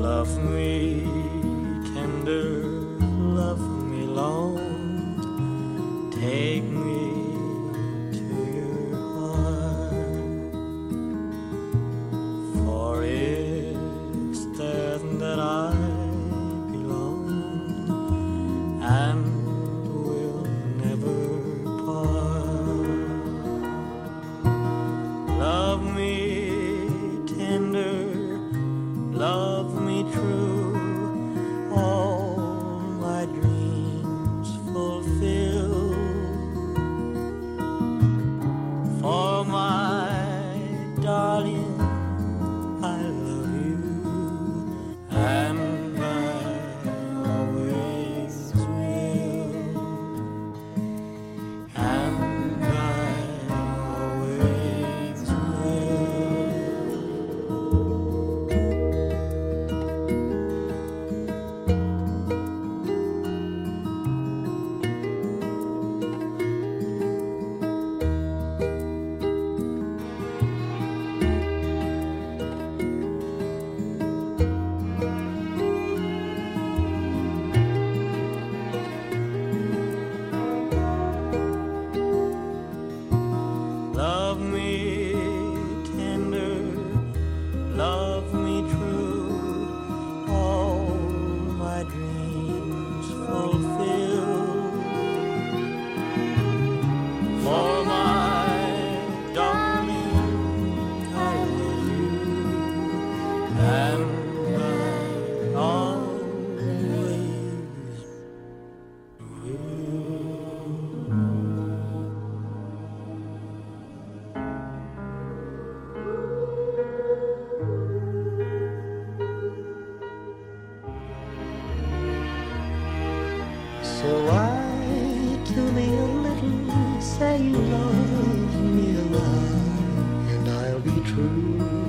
Love me tender, love me long, take me darling. to me a little, say you love me a lot, and I'll be true.